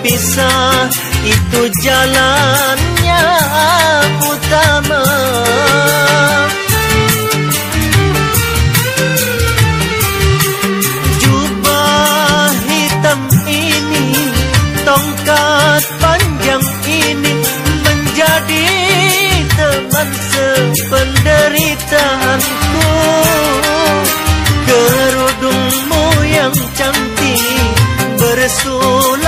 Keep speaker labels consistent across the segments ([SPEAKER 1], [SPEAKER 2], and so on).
[SPEAKER 1] berpisah itu jalannya utama jubah hitam ini tongkat panjang ini menjadi teman sependeritaan Sun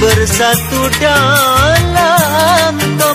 [SPEAKER 1] bersatu dalam kau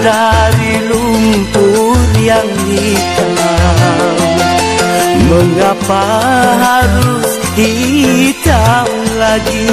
[SPEAKER 2] dari lumpur yang hitam Mengapa harus hitam lagi?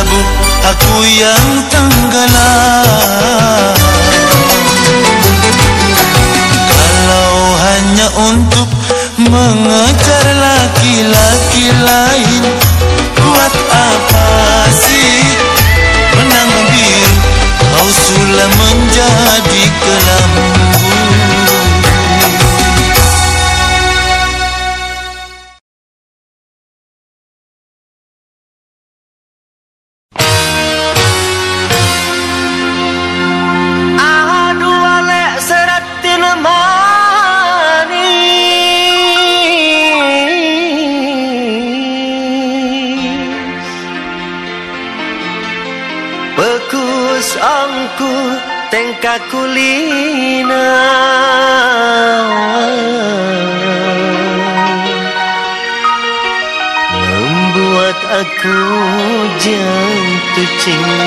[SPEAKER 2] sababu aku yang
[SPEAKER 1] tenggelam Kalau hanya untuk mengejar laki-laki lain Buat apa sih menang biru Kau sulam menjadi
[SPEAKER 2] kelam? 情。